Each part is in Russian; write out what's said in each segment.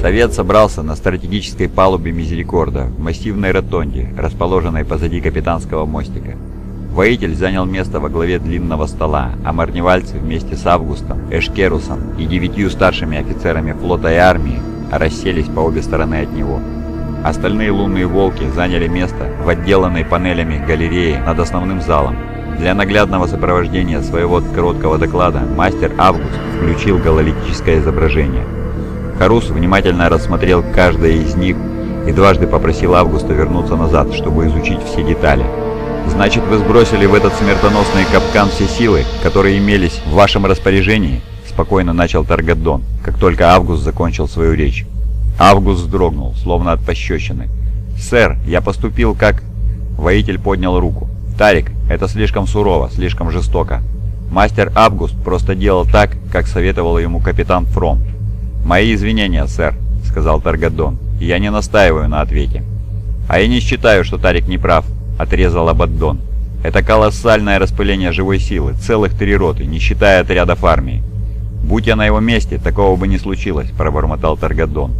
Совет собрался на стратегической палубе Мизерикорда в массивной ротонде, расположенной позади капитанского мостика. Воитель занял место во главе длинного стола, а марневальцы вместе с Августом, Эшкерусом и девятью старшими офицерами флота и армии расселись по обе стороны от него. Остальные лунные волки заняли место в отделанной панелями галереи над основным залом. Для наглядного сопровождения своего короткого доклада мастер Август включил гололитическое изображение. Харус внимательно рассмотрел каждое из них и дважды попросил Августа вернуться назад, чтобы изучить все детали. «Значит, вы сбросили в этот смертоносный капкан все силы, которые имелись в вашем распоряжении?» Спокойно начал Таргадон, как только Август закончил свою речь. Август вздрогнул, словно от пощечины. «Сэр, я поступил как...» Воитель поднял руку. «Тарик, это слишком сурово, слишком жестоко. Мастер Август просто делал так, как советовал ему капитан Фром». «Мои извинения, сэр», — сказал Таргадон. «Я не настаиваю на ответе». «А я не считаю, что Тарик не прав», — отрезал Абаддон. «Это колоссальное распыление живой силы, целых три роты, не считая отрядов армии». «Будь я на его месте, такого бы не случилось», — пробормотал Таргадон.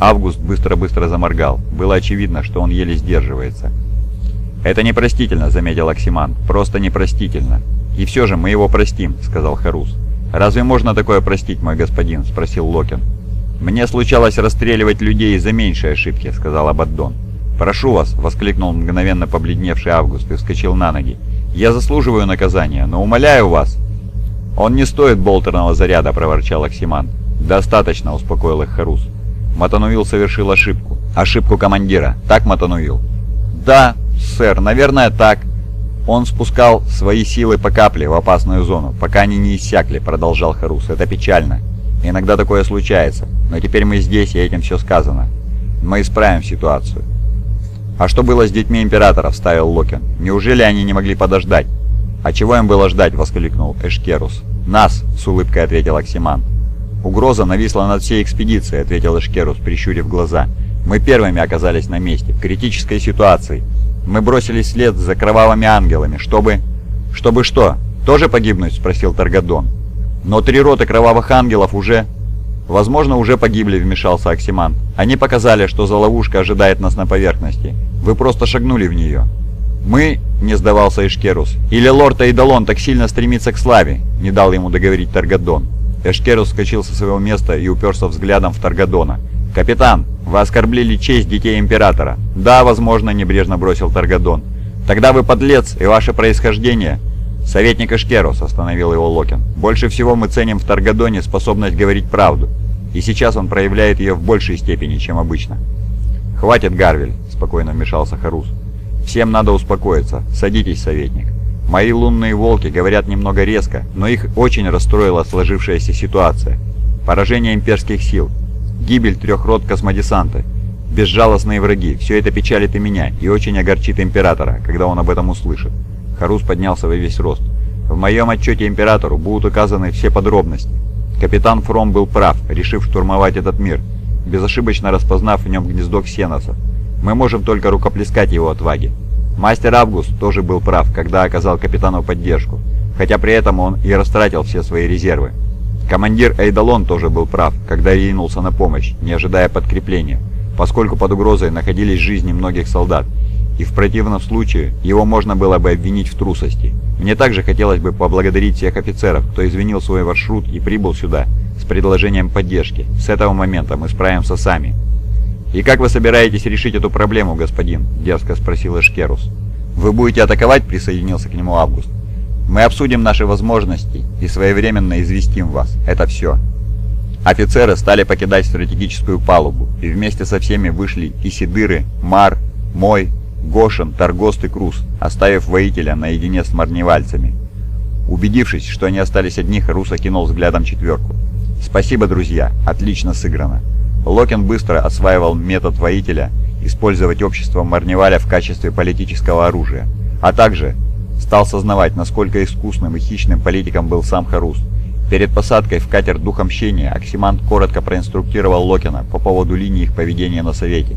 Август быстро-быстро заморгал. Было очевидно, что он еле сдерживается. «Это непростительно», — заметил Оксиман. «Просто непростительно». «И все же мы его простим», — сказал Харус. «Разве можно такое простить, мой господин?» — спросил Локин. «Мне случалось расстреливать людей за меньшие ошибки», — сказал Абаддон. «Прошу вас», — воскликнул мгновенно побледневший Август и вскочил на ноги. «Я заслуживаю наказания, но умоляю вас». «Он не стоит болтерного заряда», — проворчал Оксиман. «Достаточно», — успокоил их Харус. Матануил совершил ошибку. Ошибку командира. Так, Матануил? Да, сэр, наверное, так. Он спускал свои силы по капле в опасную зону, пока они не иссякли, продолжал Харус. Это печально. Иногда такое случается. Но теперь мы здесь, и этим все сказано. Мы исправим ситуацию. «А что было с детьми Императора?» – вставил Локин. «Неужели они не могли подождать?» «А чего им было ждать?» – воскликнул Эшкерус. «Нас!» – с улыбкой ответил Оксиман. «Угроза нависла над всей экспедицией», — ответил Эшкерус, прищурив глаза. «Мы первыми оказались на месте, в критической ситуации. Мы бросились вслед за кровавыми ангелами, чтобы...» «Чтобы что? Тоже погибнуть?» — спросил Таргадон. «Но три роты кровавых ангелов уже...» «Возможно, уже погибли», — вмешался Оксиман. «Они показали, что за ловушка ожидает нас на поверхности. Вы просто шагнули в нее». «Мы...» — не сдавался Ишкерус. «Или лорд Эйдалон так сильно стремится к славе?» — не дал ему договорить Таргадон. Эшкерус вскочил со своего места и уперся взглядом в Таргадона. «Капитан, вы оскорбили честь детей Императора». «Да, возможно», — небрежно бросил Таргадон. «Тогда вы подлец, и ваше происхождение...» «Советник Эшкерус», — остановил его Локин. «Больше всего мы ценим в Таргадоне способность говорить правду, и сейчас он проявляет ее в большей степени, чем обычно». «Хватит, Гарвель», — спокойно вмешался Харус. «Всем надо успокоиться. Садитесь, советник». Мои лунные волки говорят немного резко, но их очень расстроила сложившаяся ситуация. Поражение имперских сил, гибель трех рот космодесанта, безжалостные враги – все это печалит и меня, и очень огорчит Императора, когда он об этом услышит. Харус поднялся во весь рост. В моем отчете Императору будут указаны все подробности. Капитан Фром был прав, решив штурмовать этот мир, безошибочно распознав в нем гнездо ксеноса. Мы можем только рукоплескать его отваге. Мастер Август тоже был прав, когда оказал капитану поддержку, хотя при этом он и растратил все свои резервы. Командир Эйдалон тоже был прав, когда ринулся на помощь, не ожидая подкрепления, поскольку под угрозой находились жизни многих солдат, и в противном случае его можно было бы обвинить в трусости. Мне также хотелось бы поблагодарить всех офицеров, кто извинил свой маршрут и прибыл сюда с предложением поддержки. С этого момента мы справимся сами. «И как вы собираетесь решить эту проблему, господин?» – дерзко спросил Эшкерус. «Вы будете атаковать?» – присоединился к нему Август. «Мы обсудим наши возможности и своевременно известим вас. Это все». Офицеры стали покидать стратегическую палубу, и вместе со всеми вышли Исидыры, Мар, Мой, Гошин, Торгост и Крус, оставив воителя наедине с марневальцами. Убедившись, что они остались одни, Рус окинул взглядом четверку. «Спасибо, друзья, отлично сыграно. Локин быстро осваивал метод воителя использовать общество Марневаля в качестве политического оружия, а также стал сознавать, насколько искусным и хищным политиком был сам Харус. Перед посадкой в катер Дух Мщения Оксимант коротко проинструктировал Локина по поводу линии их поведения на Совете.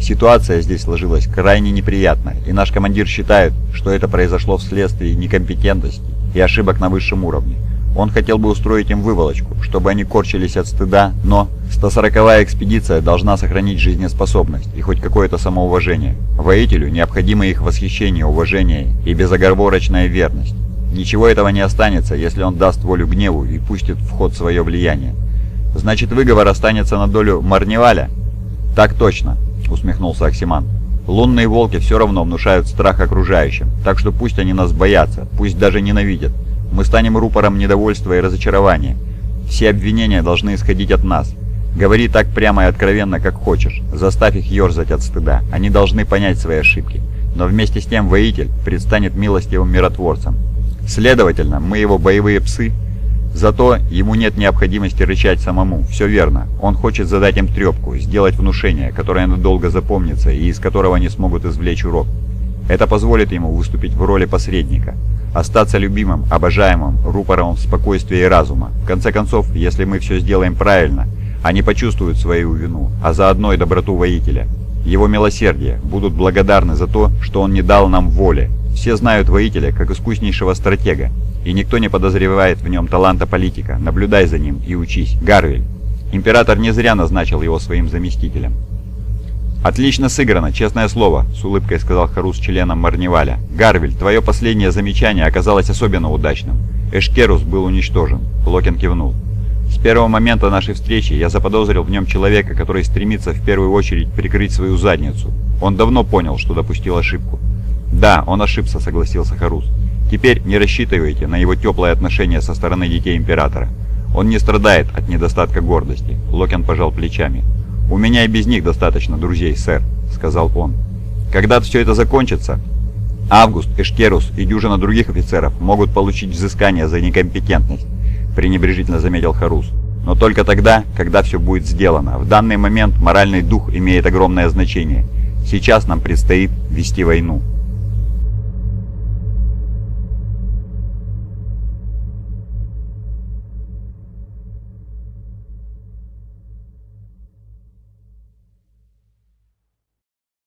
Ситуация здесь сложилась крайне неприятная, и наш командир считает, что это произошло вследствие некомпетентности и ошибок на высшем уровне. Он хотел бы устроить им выволочку, чтобы они корчились от стыда, но 140-я экспедиция должна сохранить жизнеспособность и хоть какое-то самоуважение. Воителю необходимо их восхищение, уважение и безоговорочная верность. Ничего этого не останется, если он даст волю гневу и пустит в ход свое влияние. Значит, выговор останется на долю Марневаля? Так точно, усмехнулся Оксиман. Лунные волки все равно внушают страх окружающим, так что пусть они нас боятся, пусть даже ненавидят. Мы станем рупором недовольства и разочарования. Все обвинения должны исходить от нас. Говори так прямо и откровенно, как хочешь. Заставь их ерзать от стыда. Они должны понять свои ошибки. Но вместе с тем воитель предстанет милостивым миротворцем. Следовательно, мы его боевые псы. Зато ему нет необходимости рычать самому. Все верно. Он хочет задать им трепку, сделать внушение, которое надолго запомнится и из которого они смогут извлечь урок. Это позволит ему выступить в роли посредника, остаться любимым, обожаемым, рупором спокойствия и разума. В конце концов, если мы все сделаем правильно, они почувствуют свою вину, а заодно и доброту воителя. Его милосердие, будут благодарны за то, что он не дал нам воли. Все знают воителя как искуснейшего стратега, и никто не подозревает в нем таланта политика. Наблюдай за ним и учись. Гарвель. Император не зря назначил его своим заместителем. «Отлично сыграно, честное слово», — с улыбкой сказал Харус членом Марневаля. «Гарвель, твое последнее замечание оказалось особенно удачным. Эшкерус был уничтожен». Локин кивнул. «С первого момента нашей встречи я заподозрил в нем человека, который стремится в первую очередь прикрыть свою задницу. Он давно понял, что допустил ошибку». «Да, он ошибся», — согласился Харус. «Теперь не рассчитывайте на его теплое отношение со стороны детей Императора. Он не страдает от недостатка гордости», — Локин пожал плечами. «У меня и без них достаточно друзей, сэр», — сказал он. «Когда все это закончится, Август, Эшкерус и дюжина других офицеров могут получить взыскание за некомпетентность», — пренебрежительно заметил Харус. «Но только тогда, когда все будет сделано. В данный момент моральный дух имеет огромное значение. Сейчас нам предстоит вести войну».